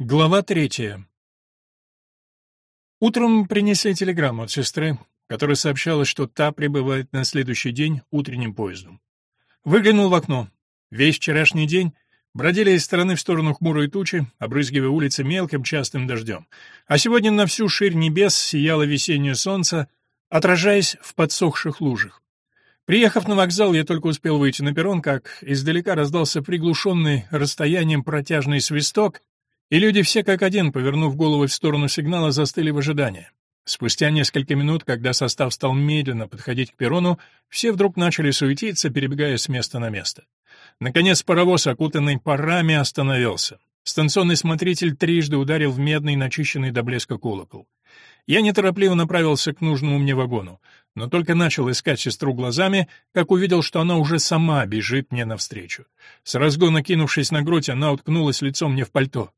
Глава третья. Утром принесли телеграмму от сестры, которая сообщала, что та прибывает на следующий день утренним поездом. Выглянул в окно. Весь вчерашний день бродили из стороны в сторону хмурые тучи, обрызгивая улицы мелким частым дождем. А сегодня на всю ширь небес сияло весеннее солнце, отражаясь в подсохших лужах. Приехав на вокзал, я только успел выйти на перрон, как издалека раздался приглушенный расстоянием протяжный свисток, и люди все как один, повернув головы в сторону сигнала, застыли в ожидании. Спустя несколько минут, когда состав стал медленно подходить к перрону, все вдруг начали суетиться, перебегая с места на место. Наконец паровоз, окутанный парами, остановился. Станционный смотритель трижды ударил в медный, начищенный до блеска колокол. Я неторопливо направился к нужному мне вагону, но только начал искать сестру глазами, как увидел, что она уже сама бежит мне навстречу. С разгона кинувшись на грудь, она уткнулась лицом мне в пальто.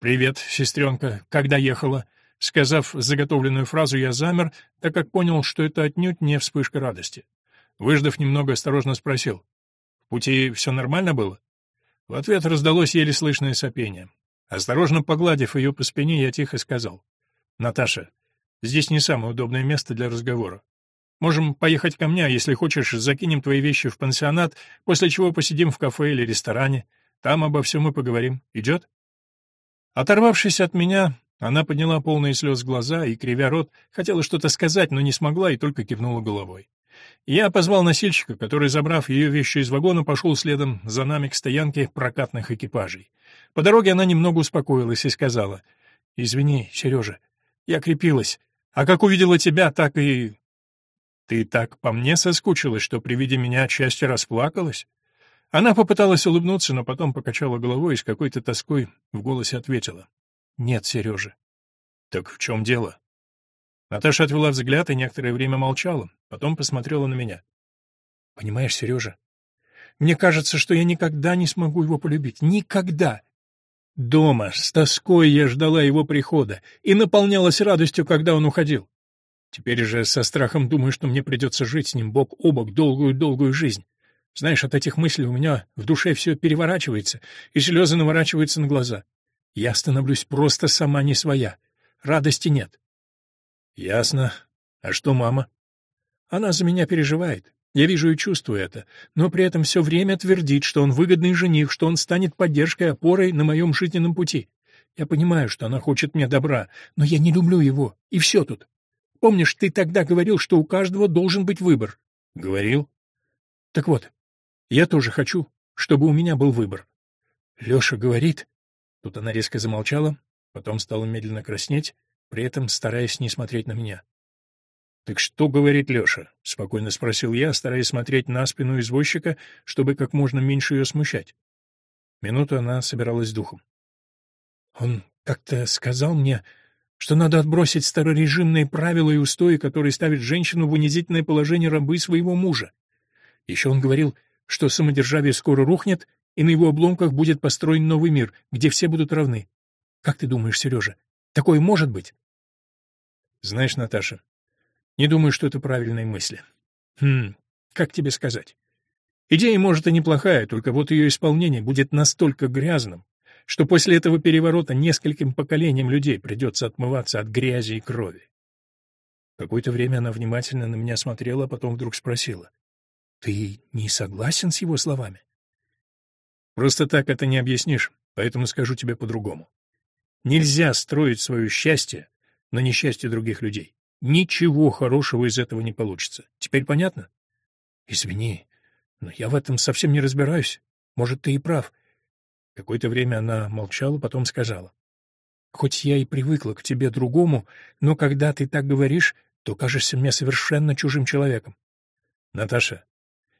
«Привет, сестренка. Когда ехала?» Сказав заготовленную фразу, я замер, так как понял, что это отнюдь не вспышка радости. Выждав немного, осторожно спросил. «В пути все нормально было?» В ответ раздалось еле слышное сопение. Осторожно погладив ее по спине, я тихо сказал. «Наташа, здесь не самое удобное место для разговора. Можем поехать ко мне, а если хочешь, закинем твои вещи в пансионат, после чего посидим в кафе или ресторане. Там обо всем и поговорим. Идет?» Оторвавшись от меня, она подняла полные слез глаза и, кривя рот, хотела что-то сказать, но не смогла и только кивнула головой. Я позвал носильщика, который, забрав ее вещи из вагона, пошел следом за нами к стоянке прокатных экипажей. По дороге она немного успокоилась и сказала, «Извини, Сережа, я крепилась, а как увидела тебя, так и...» «Ты так по мне соскучилась, что при виде меня отчасти расплакалась?» Она попыталась улыбнуться, но потом покачала головой и с какой-то тоской в голосе ответила. «Нет, Сережа». «Так в чем дело?» Наташа отвела взгляд и некоторое время молчала, потом посмотрела на меня. «Понимаешь, Сережа, мне кажется, что я никогда не смогу его полюбить. Никогда!» Дома с тоской я ждала его прихода и наполнялась радостью, когда он уходил. Теперь же со страхом думаю, что мне придется жить с ним бок о бок долгую-долгую жизнь. Знаешь, от этих мыслей у меня в душе все переворачивается, и слезы наворачиваются на глаза. Я становлюсь просто сама не своя. Радости нет. Ясно. А что мама? Она за меня переживает. Я вижу и чувствую это, но при этом все время твердит, что он выгодный жених, что он станет поддержкой, опорой на моем жизненном пути. Я понимаю, что она хочет мне добра, но я не люблю его, и все тут. Помнишь, ты тогда говорил, что у каждого должен быть выбор? Говорил. Так вот, я тоже хочу, чтобы у меня был выбор. Леша говорит... Тут она резко замолчала, потом стала медленно краснеть, при этом стараясь не смотреть на меня. «Так что говорит Леша?» — спокойно спросил я, стараясь смотреть на спину извозчика, чтобы как можно меньше ее смущать. Минуту она собиралась духом. «Он как-то сказал мне, что надо отбросить старорежимные правила и устои, которые ставят женщину в унизительное положение рабы своего мужа. Еще он говорил, что самодержавие скоро рухнет, и на его обломках будет построен новый мир, где все будут равны. Как ты думаешь, Сережа, такое может быть? Знаешь, Наташа, не думаю, что это правильные мысли. Хм, как тебе сказать? Идея, может, и неплохая, только вот ее исполнение будет настолько грязным, что после этого переворота нескольким поколениям людей придется отмываться от грязи и крови. Какое-то время она внимательно на меня смотрела, а потом вдруг спросила. Ты не согласен с его словами? Просто так это не объяснишь, поэтому скажу тебе по-другому. Нельзя строить свое счастье на несчастье других людей. Ничего хорошего из этого не получится. Теперь понятно? Извини, но я в этом совсем не разбираюсь. Может, ты и прав. Какое-то время она молчала, потом сказала. Хоть я и привыкла к тебе другому, но когда ты так говоришь, то кажешься мне совершенно чужим человеком. Наташа,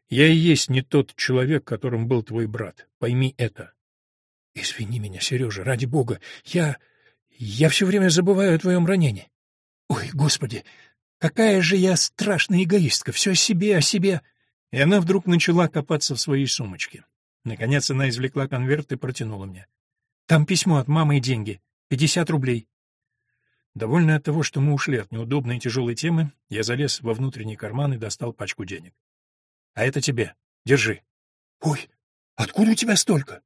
я и есть не тот человек, которым был твой брат. Пойми это. Извини меня, Сережа, ради бога. Я... я все время забываю о твоем ранении. Ой, господи, какая же я страшная эгоистка. Все о себе, о себе. И она вдруг начала копаться в своей сумочке. Наконец она извлекла конверт и протянула мне. Там письмо от мамы и деньги. Пятьдесят рублей. Довольный от того, что мы ушли от неудобной и тяжелой темы, я залез во внутренний карман и достал пачку денег. А это тебе. Держи. Ой, откуда у тебя столько?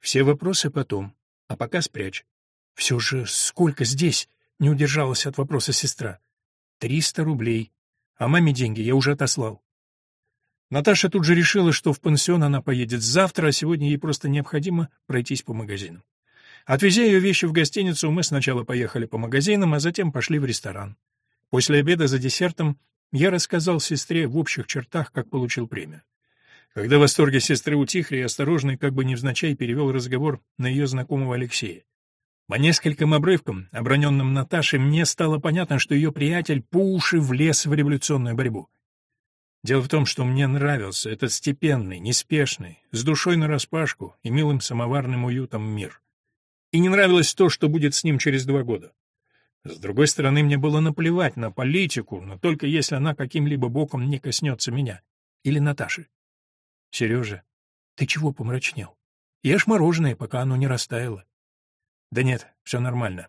Все вопросы потом. А пока спрячь. Все же сколько здесь? Не удержалась от вопроса сестра. Триста рублей. А маме деньги я уже отослал. Наташа тут же решила, что в пансион она поедет завтра, а сегодня ей просто необходимо пройтись по магазинам. Отвезя ее вещи в гостиницу, мы сначала поехали по магазинам, а затем пошли в ресторан. После обеда за десертом я рассказал сестре в общих чертах, как получил премию. Когда восторги сестры утихли, я осторожно и как бы невзначай перевел разговор на ее знакомого Алексея. По нескольким обрывкам, оброненным Наташей, мне стало понятно, что ее приятель по уши влез в революционную борьбу. Дело в том, что мне нравился этот степенный, неспешный, с душой нараспашку и милым самоварным уютом мир. И не нравилось то, что будет с ним через два года. С другой стороны, мне было наплевать на политику, но только если она каким-либо боком не коснется меня. Или Наташи. Сережа, ты чего помрачнел? Ешь мороженое, пока оно не растаяло. Да нет, все нормально.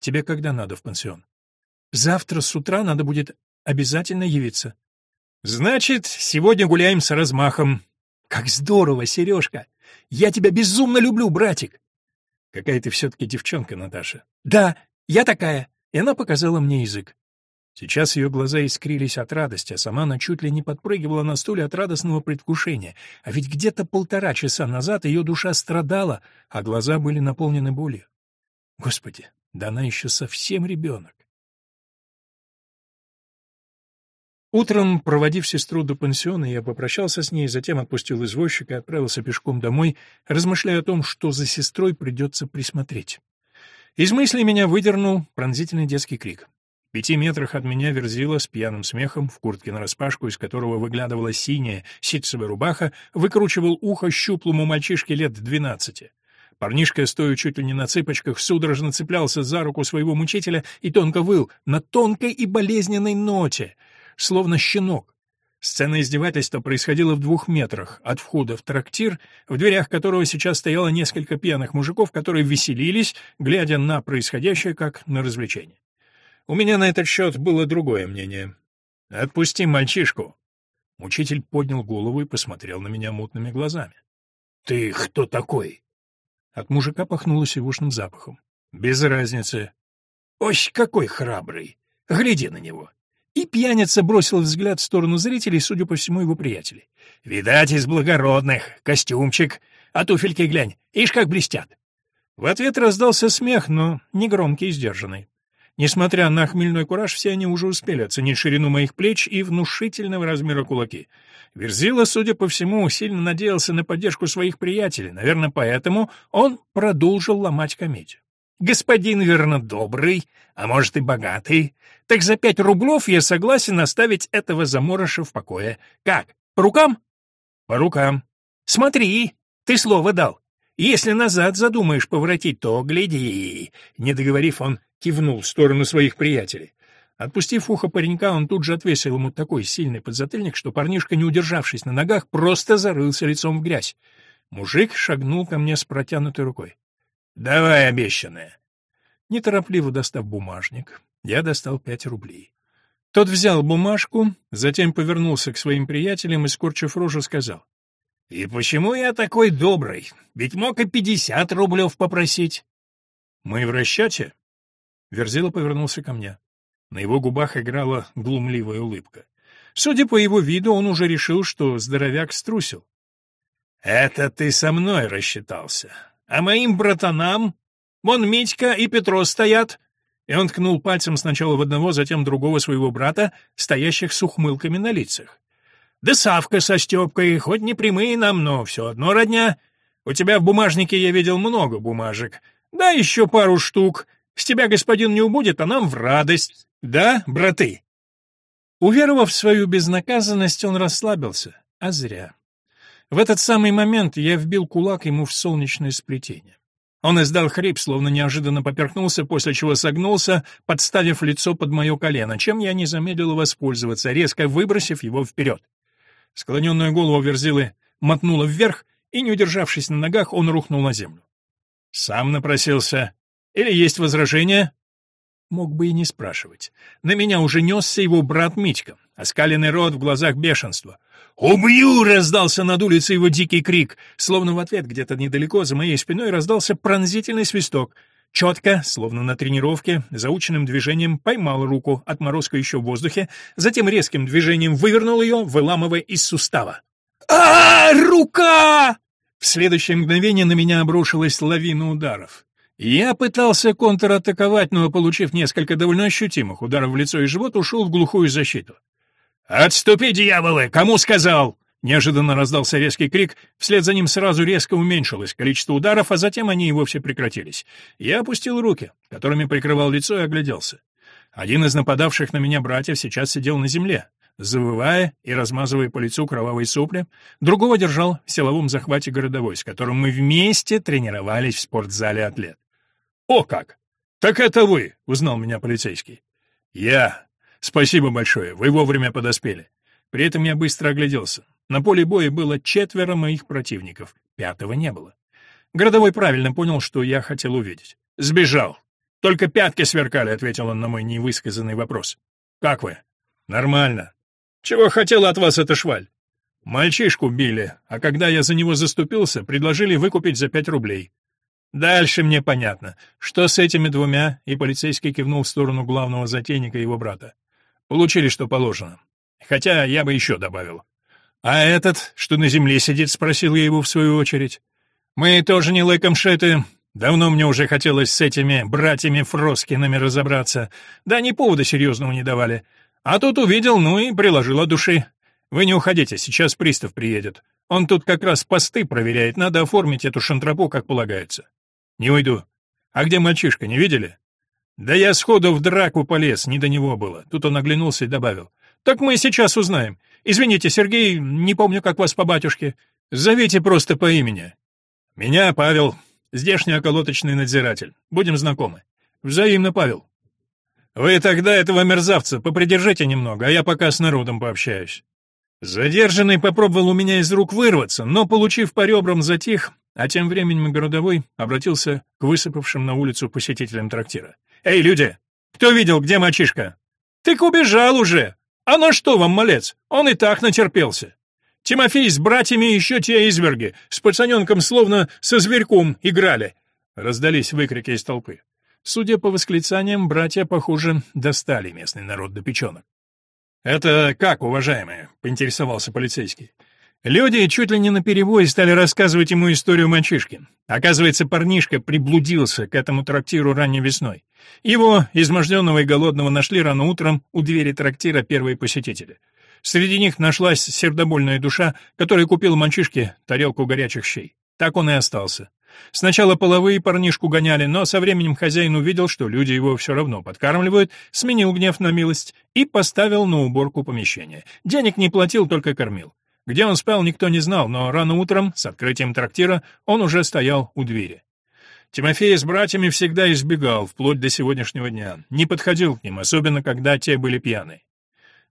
Тебе когда надо в пансион? Завтра с утра надо будет обязательно явиться. Значит, сегодня гуляем с размахом. Как здорово, Сережка! Я тебя безумно люблю, братик! Какая ты все-таки девчонка, Наташа. Да, я такая. И она показала мне язык. Сейчас ее глаза искрились от радости, а сама она чуть ли не подпрыгивала на стуле от радостного предвкушения. А ведь где-то полтора часа назад ее душа страдала, а глаза были наполнены болью. Господи, да она еще совсем ребенок. Утром, проводив сестру до пансиона, я попрощался с ней, затем отпустил извозчика и отправился пешком домой, размышляя о том, что за сестрой придется присмотреть. Из мыслей меня выдернул пронзительный детский крик пяти метрах от меня верзила с пьяным смехом, в куртке нараспашку, из которого выглядывала синяя ситцевая рубаха, выкручивал ухо щуплому мальчишке лет двенадцати. Парнишка, стоя чуть ли не на цыпочках, судорожно цеплялся за руку своего мучителя и тонко выл, на тонкой и болезненной ноте, словно щенок. Сцена издевательства происходила в двух метрах от входа в трактир, в дверях которого сейчас стояло несколько пьяных мужиков, которые веселились, глядя на происходящее как на развлечение. У меня на этот счет было другое мнение. «Отпусти мальчишку!» Учитель поднял голову и посмотрел на меня мутными глазами. «Ты кто такой?» От мужика пахнуло сивушным запахом. «Без разницы». «Ось, какой храбрый! Гляди на него!» И пьяница бросил взгляд в сторону зрителей, судя по всему, его приятелей. «Видать, из благородных. Костюмчик. А туфельки глянь, ишь как блестят!» В ответ раздался смех, но негромкий и сдержанный. Несмотря на хмельной кураж, все они уже успели оценить ширину моих плеч и внушительного размера кулаки. Верзила, судя по всему, сильно надеялся на поддержку своих приятелей, наверное, поэтому он продолжил ломать комедию. «Господин, верно, добрый, а может и богатый. Так за пять рублев я согласен оставить этого заморыша в покое. Как, по рукам?» «По рукам». «Смотри, ты слово дал. Если назад задумаешь поворотить, то гляди». Не договорив, он кивнул в сторону своих приятелей. Отпустив ухо паренька, он тут же отвесил ему такой сильный подзатыльник, что парнишка, не удержавшись на ногах, просто зарылся лицом в грязь. Мужик шагнул ко мне с протянутой рукой. «Давай обещанное». Неторопливо достав бумажник, я достал пять рублей. Тот взял бумажку, затем повернулся к своим приятелям и, скорчив рожу, сказал. «И почему я такой добрый? Ведь мог и пятьдесят рублев попросить». «Мы в расчете?» Верзила повернулся ко мне. На его губах играла глумливая улыбка. Судя по его виду, он уже решил, что здоровяк струсил. «Это ты со мной рассчитался. А моим братанам? Вон Митька и Петро стоят». И он ткнул пальцем сначала в одного, затем другого своего брата, стоящих с ухмылками на лицах. «Да Савка со Степкой, хоть не прямые нам, но все одно родня. У тебя в бумажнике я видел много бумажек. Да еще пару штук. С тебя, господин, не убудет, а нам в радость. Да, браты?» Уверовав в свою безнаказанность, он расслабился, а зря. В этот самый момент я вбил кулак ему в солнечное сплетение. Он издал хрип, словно неожиданно поперхнулся, после чего согнулся, подставив лицо под мое колено, чем я не замедлил воспользоваться, резко выбросив его вперед. Склоненную голову Верзилы мотнуло вверх, и, не удержавшись на ногах, он рухнул на землю. «Сам напросился», или есть возражения?» Мог бы и не спрашивать. На меня уже несся его брат Митька, оскаленный рот в глазах бешенства. «Убью!» — раздался над улицей его дикий крик. Словно в ответ где-то недалеко за моей спиной раздался пронзительный свисток. Четко, словно на тренировке, заученным движением поймал руку, отморозка еще в воздухе, затем резким движением вывернул ее, выламывая из сустава. а, Рука!» В следующее мгновение на меня обрушилась лавина ударов. Я пытался контратаковать, но, получив несколько довольно ощутимых ударов в лицо и живот, ушел в глухую защиту. «Отступи, дьяволы! Кому сказал?» Неожиданно раздался резкий крик, вслед за ним сразу резко уменьшилось количество ударов, а затем они и вовсе прекратились. Я опустил руки, которыми прикрывал лицо, и огляделся. Один из нападавших на меня братьев сейчас сидел на земле, завывая и размазывая по лицу кровавые сопли, другого держал в силовом захвате городовой, с которым мы вместе тренировались в спортзале атлет. «О как! Так это вы!» — узнал меня полицейский. «Я. Спасибо большое, вы вовремя подоспели». При этом я быстро огляделся. На поле боя было четверо моих противников, пятого не было. Городовой правильно понял, что я хотел увидеть. «Сбежал. Только пятки сверкали», — ответил он на мой невысказанный вопрос. «Как вы?» «Нормально. Чего хотела от вас эта шваль?» «Мальчишку били, а когда я за него заступился, предложили выкупить за пять рублей. Дальше мне понятно, что с этими двумя, и полицейский кивнул в сторону главного затейника его брата. Получили, что положено. Хотя я бы еще добавил. А этот, что на земле сидит, спросил я его в свою очередь. Мы тоже не лыком шиты. Давно мне уже хотелось с этими братьями Фроскинами разобраться. Да ни повода серьезного не давали. А тут увидел, ну и приложил от души. Вы не уходите, сейчас пристав приедет. Он тут как раз посты проверяет, надо оформить эту шантропу, как полагается. «Не уйду. А где мальчишка, не видели?» «Да я сходу в драку полез, не до него было». Тут он оглянулся и добавил. «Так мы сейчас узнаем. Извините, Сергей, не помню, как вас по батюшке. Зовите просто по имени». «Меня Павел, здешний околоточный надзиратель. Будем знакомы». «Взаимно, Павел». «Вы тогда этого мерзавца попридержите немного, а я пока с народом пообщаюсь». Задержанный попробовал у меня из рук вырваться, но, получив по ребрам, затих а тем временем городовой обратился к высыпавшим на улицу посетителям трактира. «Эй, люди! Кто видел, где мальчишка?» «Ты убежал уже! А на что вам, малец? Он и так натерпелся!» «Тимофей с братьями еще те изверги, с пацаненком словно со зверьком играли!» Раздались выкрики из толпы. Судя по восклицаниям, братья, похоже, достали местный народ до печенок. «Это как, уважаемые?» — поинтересовался полицейский. Люди чуть ли не наперебой стали рассказывать ему историю мальчишки. Оказывается, парнишка приблудился к этому трактиру ранней весной. Его, изможденного и голодного, нашли рано утром у двери трактира первые посетители. Среди них нашлась сердобольная душа, которая купила мальчишке тарелку горячих щей. Так он и остался. Сначала половые парнишку гоняли, но со временем хозяин увидел, что люди его все равно подкармливают, сменил гнев на милость и поставил на уборку помещения. Денег не платил, только кормил. Где он спал, никто не знал, но рано утром, с открытием трактира, он уже стоял у двери. Тимофей с братьями всегда избегал, вплоть до сегодняшнего дня. Не подходил к ним, особенно когда те были пьяны.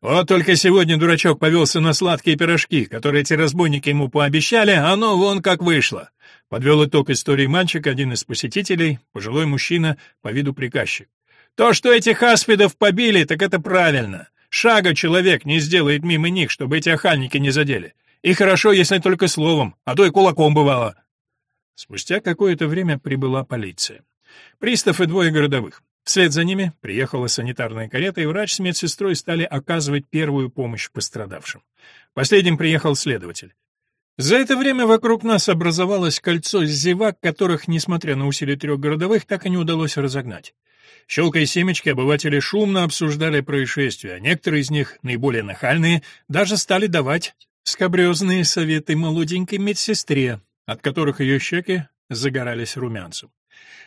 Вот только сегодня дурачок повелся на сладкие пирожки, которые эти разбойники ему пообещали, а оно вон как вышло. Подвел итог истории мальчик, один из посетителей, пожилой мужчина, по виду приказчик. То, что этих аспидов побили, так это правильно. Шага человек не сделает мимо них, чтобы эти охальники не задели. И хорошо, если только словом, а то и кулаком бывало. Спустя какое-то время прибыла полиция. Пристав и двое городовых. Вслед за ними приехала санитарная карета, и врач с медсестрой стали оказывать первую помощь пострадавшим. Последним приехал следователь. За это время вокруг нас образовалось кольцо зевак, которых, несмотря на усилия трех городовых, так и не удалось разогнать. Щелкая семечки, обыватели шумно обсуждали происшествия, некоторые из них, наиболее нахальные, даже стали давать скобрезные советы молоденькой медсестре, от которых ее щеки загорались румянцем.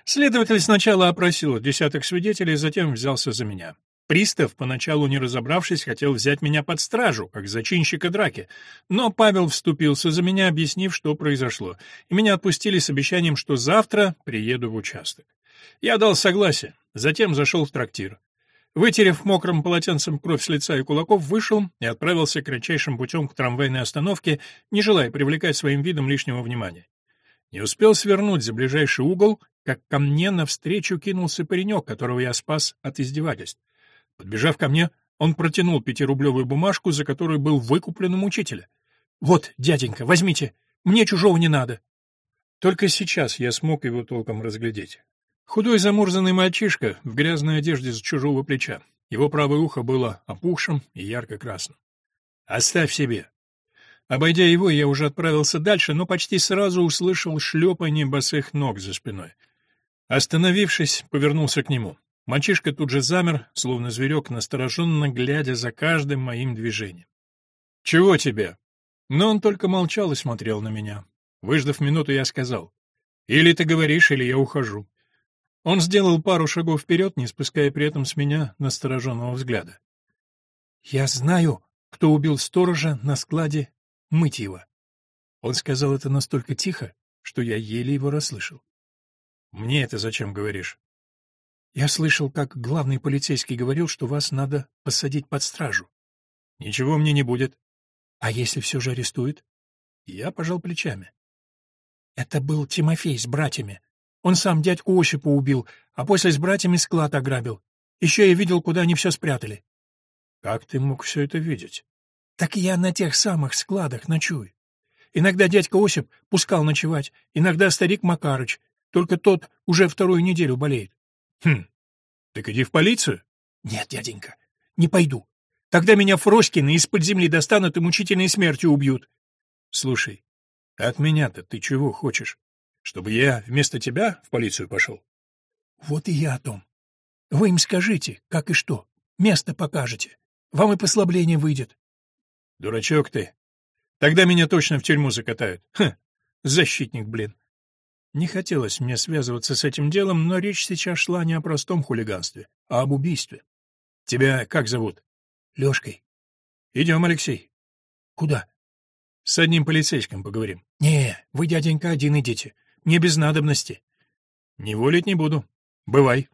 Следователь сначала опросил десяток свидетелей, затем взялся за меня. Пристав, поначалу не разобравшись, хотел взять меня под стражу, как зачинщика драки, но Павел вступился за меня, объяснив, что произошло, и меня отпустили с обещанием, что завтра приеду в участок. Я дал согласие, затем зашел в трактир. Вытерев мокрым полотенцем кровь с лица и кулаков, вышел и отправился кратчайшим путем к трамвайной остановке, не желая привлекать своим видом лишнего внимания. Не успел свернуть за ближайший угол, как ко мне навстречу кинулся паренек, которого я спас от издевательств. Подбежав ко мне, он протянул пятирублевую бумажку, за которую был выкуплен у мучителя. «Вот, дяденька, возьмите, мне чужого не надо». Только сейчас я смог его толком разглядеть. Худой замурзанный мальчишка в грязной одежде с чужого плеча. Его правое ухо было опухшим и ярко-красным. «Оставь себе!» Обойдя его, я уже отправился дальше, но почти сразу услышал шлепание босых ног за спиной. Остановившись, повернулся к нему. Мальчишка тут же замер, словно зверек, настороженно глядя за каждым моим движением. «Чего тебе?» Но он только молчал и смотрел на меня. Выждав минуту, я сказал. «Или ты говоришь, или я ухожу». Он сделал пару шагов вперед, не спуская при этом с меня настороженного взгляда. «Я знаю, кто убил сторожа на складе Мытьева». Он сказал это настолько тихо, что я еле его расслышал. «Мне это зачем говоришь?» «Я слышал, как главный полицейский говорил, что вас надо посадить под стражу». «Ничего мне не будет». «А если все же арестуют?» Я пожал плечами. «Это был Тимофей с братьями. Он сам дядьку Осипа убил, а после с братьями склад ограбил. Еще я видел, куда они все спрятали». «Как ты мог все это видеть?» «Так я на тех самых складах ночую. Иногда дядька Осип пускал ночевать, иногда старик Макарыч, только тот уже вторую неделю болеет. Хм, так иди в полицию. Нет, дяденька, не пойду. Тогда меня Фроськины из-под земли достанут и мучительной смертью убьют. Слушай, от меня-то ты чего хочешь? Чтобы я вместо тебя в полицию пошел? Вот и я о том. Вы им скажите, как и что. Место покажете. Вам и послабление выйдет. Дурачок ты. Тогда меня точно в тюрьму закатают. Хм, защитник, блин. Не хотелось мне связываться с этим делом, но речь сейчас шла не о простом хулиганстве, а об убийстве. Тебя как зовут? Лёшкой. Идем, Алексей. Куда? С одним полицейским поговорим. Не, вы, дяденька, один идите. Мне без надобности. Не волить не буду. Бывай.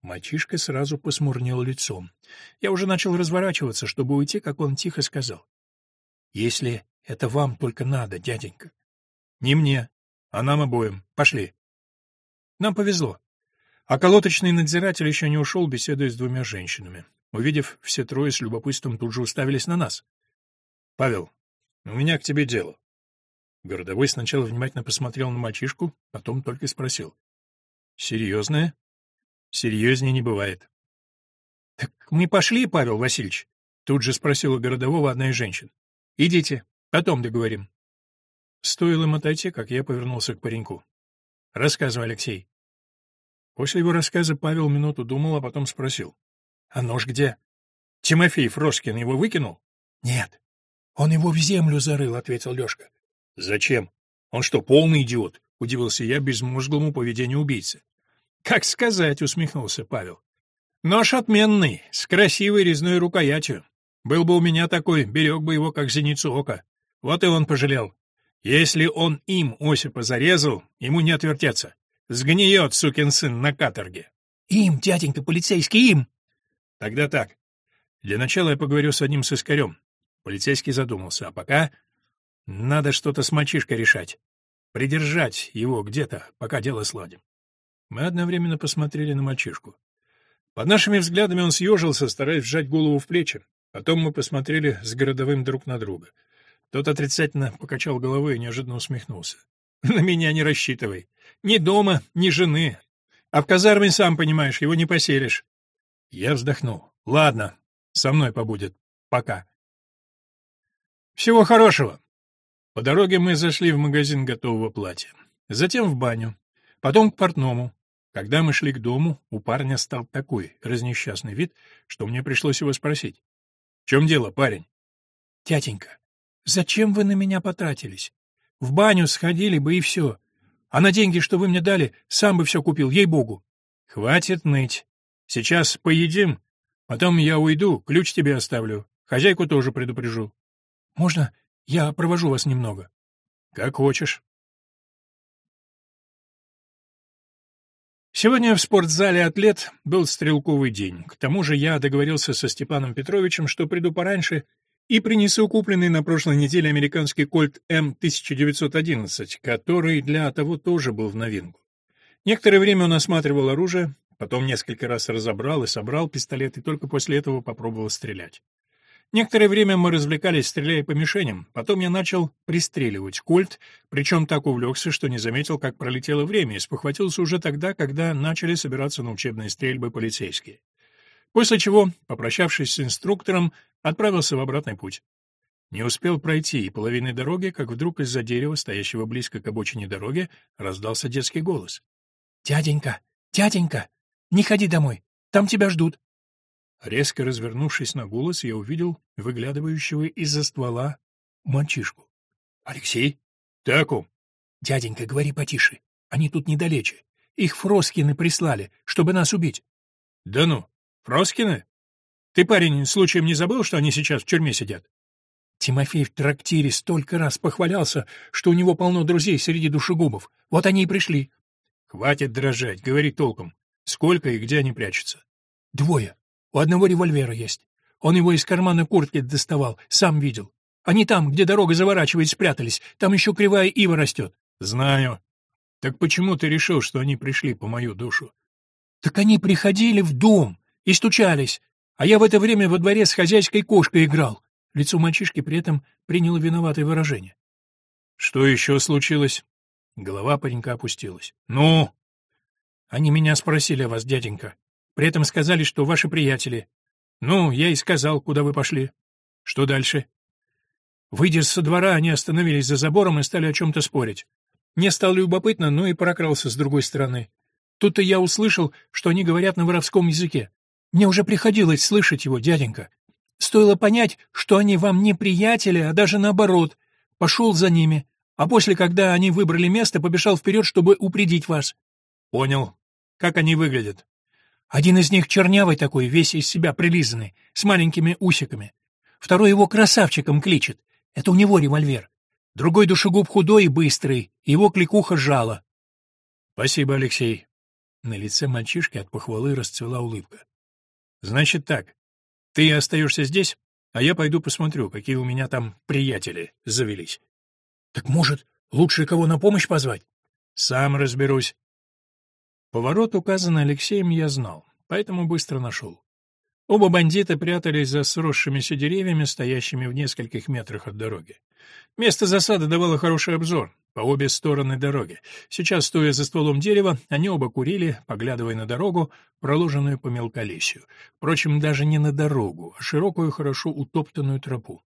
Мальчишка сразу посмурнел лицом. Я уже начал разворачиваться, чтобы уйти, как он тихо сказал. Если это вам только надо, дяденька. Не мне, а нам обоим. Пошли. Нам повезло. А колоточный надзиратель еще не ушел, беседуя с двумя женщинами. Увидев, все трое с любопытством тут же уставились на нас. — Павел, у меня к тебе дело. Городовой сначала внимательно посмотрел на мальчишку, потом только спросил. — Серьезное? — Серьезнее не бывает. — Так мы пошли, Павел Васильевич? — тут же спросила городового одна из женщин. — Идите, потом договорим. Стоило им отойти, как я повернулся к пареньку. «Рассказывай, Алексей». После его рассказа Павел минуту думал, а потом спросил. «А нож где?» «Тимофей Фроскин его выкинул?» «Нет. Он его в землю зарыл», — ответил Лешка. «Зачем? Он что, полный идиот?» — удивился я безмозглому поведению убийцы. «Как сказать», — усмехнулся Павел. «Нож отменный, с красивой резной рукоятью. Был бы у меня такой, берег бы его, как зеницу ока. Вот и он пожалел. Если он им Осипа зарезал, ему не отвертеться. Сгниет, сукин сын, на каторге. Им, дяденька полицейский, им! Тогда так. Для начала я поговорю с одним сыскарем. Полицейский задумался, а пока надо что-то с мальчишкой решать. Придержать его где-то, пока дело сладим. Мы одновременно посмотрели на мальчишку. Под нашими взглядами он съежился, стараясь сжать голову в плечи. Потом мы посмотрели с городовым друг на друга — тот отрицательно покачал головой и неожиданно усмехнулся. «На меня не рассчитывай. Ни дома, ни жены. А в казарме, сам понимаешь, его не поселишь». Я вздохнул. «Ладно, со мной побудет. Пока». «Всего хорошего». По дороге мы зашли в магазин готового платья. Затем в баню. Потом к портному. Когда мы шли к дому, у парня стал такой разнесчастный вид, что мне пришлось его спросить. «В чем дело, парень?» «Тятенька, Зачем вы на меня потратились? В баню сходили бы и все. А на деньги, что вы мне дали, сам бы все купил, ей-богу. Хватит ныть. Сейчас поедим, потом я уйду, ключ тебе оставлю. Хозяйку тоже предупрежу. Можно я провожу вас немного? Как хочешь. Сегодня в спортзале «Атлет» был стрелковый день. К тому же я договорился со Степаном Петровичем, что приду пораньше и принесу купленный на прошлой неделе американский кольт М1911, который для того тоже был в новинку. Некоторое время он осматривал оружие, потом несколько раз разобрал и собрал пистолет, и только после этого попробовал стрелять. Некоторое время мы развлекались, стреляя по мишеням. Потом я начал пристреливать кольт, причем так увлекся, что не заметил, как пролетело время, и спохватился уже тогда, когда начали собираться на учебные стрельбы полицейские. После чего, попрощавшись с инструктором, отправился в обратный путь. Не успел пройти и половины дороги, как вдруг из-за дерева, стоящего близко к обочине дороги, раздался детский голос. «Дяденька! Дяденька! Не ходи домой! Там тебя ждут!» Резко развернувшись на голос, я увидел выглядывающего из-за ствола мальчишку. — Алексей? Ты о Дяденька, говори потише. Они тут недалече. Их Фроскины прислали, чтобы нас убить. — Да ну, Фроскины? Ты, парень, случаем не забыл, что они сейчас в тюрьме сидят? Тимофей в трактире столько раз похвалялся, что у него полно друзей среди душегубов. Вот они и пришли. — Хватит дрожать, говори толком. Сколько и где они прячутся? — Двое. У одного револьвера есть. Он его из кармана куртки доставал, сам видел. Они там, где дорога заворачивает, спрятались. Там еще кривая ива растет. — Знаю. Так почему ты решил, что они пришли по мою душу? — Так они приходили в дом и стучались, а я в это время во дворе с хозяйской кошкой играл. Лицо мальчишки при этом приняло виноватое выражение. — Что еще случилось? Голова паренька опустилась. — Ну? — Они меня спросили о вас, дяденька. При этом сказали, что ваши приятели. Ну, я и сказал, куда вы пошли. Что дальше? Выйдя со двора, они остановились за забором и стали о чем-то спорить. Мне стало любопытно, но и прокрался с другой стороны. Тут-то я услышал, что они говорят на воровском языке. Мне уже приходилось слышать его, дяденька. Стоило понять, что они вам не приятели, а даже наоборот. Пошел за ними, а после, когда они выбрали место, побежал вперед, чтобы упредить вас. Понял. Как они выглядят? Один из них чернявый такой, весь из себя прилизанный, с маленькими усиками. Второй его красавчиком кличет. Это у него револьвер. Другой душегуб худой и быстрый, его кликуха жала. — Спасибо, Алексей. На лице мальчишки от похвалы расцвела улыбка. — Значит так, ты остаешься здесь, а я пойду посмотрю, какие у меня там приятели завелись. — Так, может, лучше кого на помощь позвать? — Сам разберусь. Поворот, указанный Алексеем, я знал, поэтому быстро нашел. Оба бандита прятались за сросшимися деревьями, стоящими в нескольких метрах от дороги. Место засады давало хороший обзор, по обе стороны дороги. Сейчас, стоя за стволом дерева, они оба курили, поглядывая на дорогу, проложенную по мелколесью. Впрочем, даже не на дорогу, а широкую, хорошо утоптанную тропу.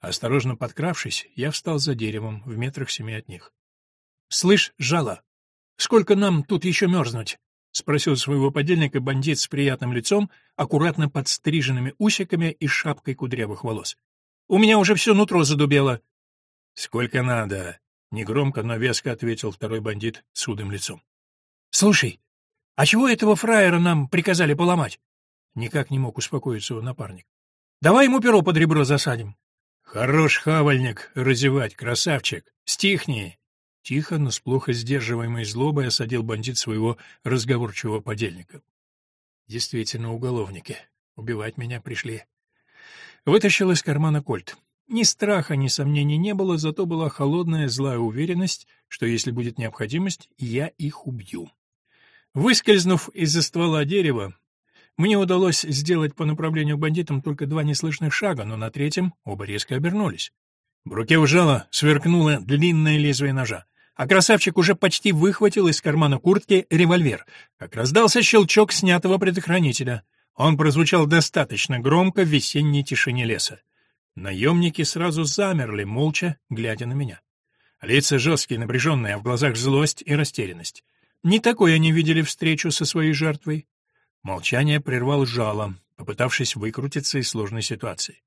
Осторожно подкравшись, я встал за деревом в метрах семи от них. — Слышь, жало, Сколько нам тут еще мерзнуть? — спросил своего подельника бандит с приятным лицом, аккуратно подстриженными усиками и шапкой кудрявых волос. — У меня уже все нутро задубело. — Сколько надо? — негромко, но веско ответил второй бандит с худым лицом. — Слушай, а чего этого фраера нам приказали поломать? Никак не мог успокоиться его напарник. — Давай ему перо под ребро засадим. — Хорош хавальник разевать, красавчик. Стихни. Тихо, но с плохо сдерживаемой злобой осадил бандит своего разговорчивого подельника. Действительно, уголовники. Убивать меня пришли. Вытащил из кармана кольт. Ни страха, ни сомнений не было, зато была холодная злая уверенность, что если будет необходимость, я их убью. Выскользнув из-за ствола дерева, мне удалось сделать по направлению к бандитам только два неслышных шага, но на третьем оба резко обернулись. В руке у сверкнуло длинное лезвие ножа а красавчик уже почти выхватил из кармана куртки револьвер, как раздался щелчок снятого предохранителя. Он прозвучал достаточно громко в весенней тишине леса. Наемники сразу замерли, молча, глядя на меня. Лица жесткие, напряженные, а в глазах злость и растерянность. Не такой они видели встречу со своей жертвой. Молчание прервал жало, попытавшись выкрутиться из сложной ситуации.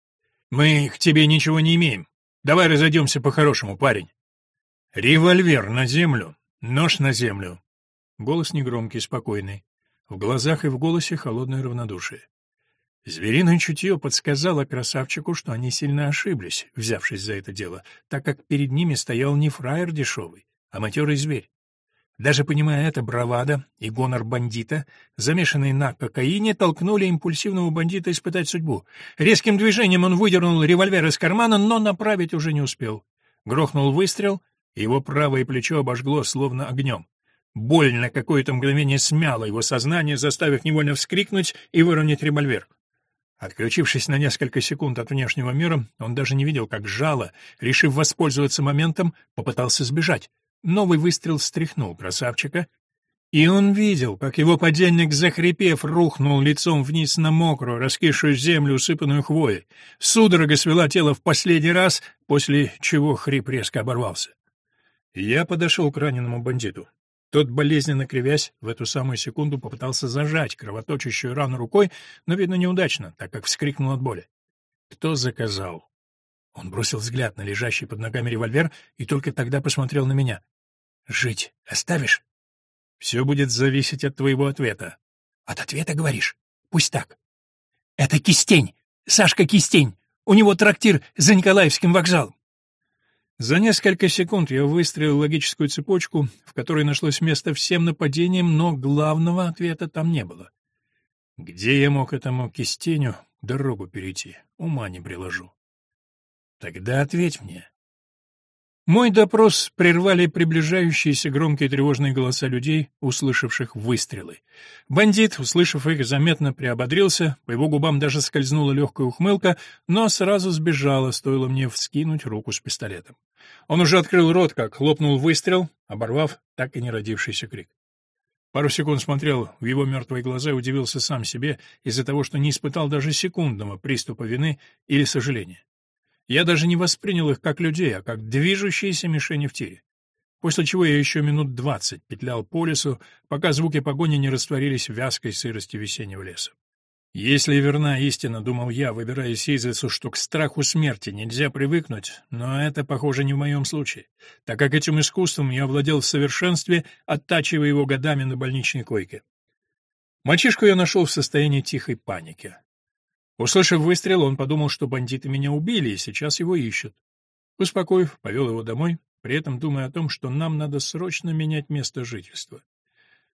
«Мы к тебе ничего не имеем. Давай разойдемся по-хорошему, парень». «Револьвер на землю! Нож на землю!» Голос негромкий, спокойный. В глазах и в голосе холодное равнодушие. Звериное чутье подсказало красавчику, что они сильно ошиблись, взявшись за это дело, так как перед ними стоял не фраер дешевый, а матерый зверь. Даже понимая это, бравада и гонор бандита, замешанные на кокаине, толкнули импульсивного бандита испытать судьбу. Резким движением он выдернул револьвер из кармана, но направить уже не успел. Грохнул выстрел, его правое плечо обожгло словно огнем. Боль на какое-то мгновение смяла его сознание, заставив невольно вскрикнуть и выровнять револьвер. Отключившись на несколько секунд от внешнего мира, он даже не видел, как жало, решив воспользоваться моментом, попытался сбежать. Новый выстрел встряхнул красавчика, и он видел, как его подельник, захрипев, рухнул лицом вниз на мокрую, раскисшую землю, усыпанную хвоей. Судорога свела тело в последний раз, после чего хрип резко оборвался. Я подошел к раненому бандиту. Тот, болезненно кривясь, в эту самую секунду попытался зажать кровоточащую рану рукой, но, видно, неудачно, так как вскрикнул от боли. «Кто заказал?» Он бросил взгляд на лежащий под ногами револьвер и только тогда посмотрел на меня. «Жить оставишь?» «Все будет зависеть от твоего ответа». «От ответа, говоришь? Пусть так». «Это Кистень! Сашка Кистень! У него трактир за Николаевским вокзалом!» За несколько секунд я выстроил логическую цепочку, в которой нашлось место всем нападениям, но главного ответа там не было. Где я мог этому кистеню дорогу перейти? Ума не приложу. Тогда ответь мне. Мой допрос прервали приближающиеся громкие тревожные голоса людей, услышавших выстрелы. Бандит, услышав их, заметно приободрился, по его губам даже скользнула легкая ухмылка, но сразу сбежала, стоило мне вскинуть руку с пистолетом. Он уже открыл рот, как хлопнул выстрел, оборвав так и не родившийся крик. Пару секунд смотрел в его мертвые глаза и удивился сам себе из-за того, что не испытал даже секундного приступа вины или сожаления. Я даже не воспринял их как людей, а как движущиеся мишени в тире. После чего я еще минут двадцать петлял по лесу, пока звуки погони не растворились в вязкой сырости весеннего леса. Если верна истина, думал я, выбираясь из лесу, что к страху смерти нельзя привыкнуть, но это, похоже, не в моем случае, так как этим искусством я овладел в совершенстве, оттачивая его годами на больничной койке. Мальчишку я нашел в состоянии тихой паники. Услышав выстрел, он подумал, что бандиты меня убили, и сейчас его ищут. Успокоив, повел его домой, при этом думая о том, что нам надо срочно менять место жительства.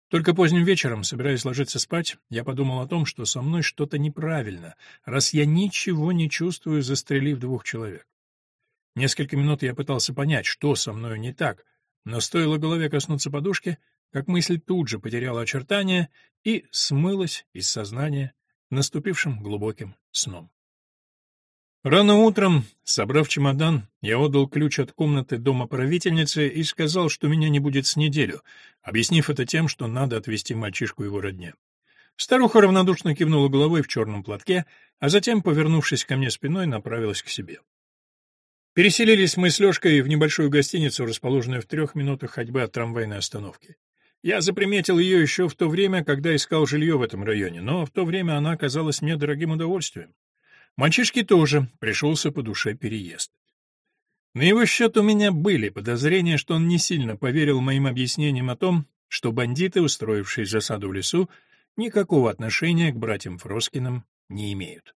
Только поздним вечером, собираясь ложиться спать, я подумал о том, что со мной что-то неправильно, раз я ничего не чувствую, застрелив двух человек. Несколько минут я пытался понять, что со мной не так, но стоило голове коснуться подушки, как мысль тут же потеряла очертания и смылась из сознания наступившим глубоким сном. Рано утром, собрав чемодан, я отдал ключ от комнаты дома правительницы и сказал, что меня не будет с неделю, объяснив это тем, что надо отвезти мальчишку его родне. Старуха равнодушно кивнула головой в черном платке, а затем, повернувшись ко мне спиной, направилась к себе. Переселились мы с Лёшкой в небольшую гостиницу, расположенную в трех минутах ходьбы от трамвайной остановки. Я заприметил ее еще в то время, когда искал жилье в этом районе, но в то время она оказалась мне дорогим удовольствием. Мальчишке тоже пришелся по душе переезд. На его счет у меня были подозрения, что он не сильно поверил моим объяснениям о том, что бандиты, устроившие засаду в лесу, никакого отношения к братьям Фроскиным не имеют.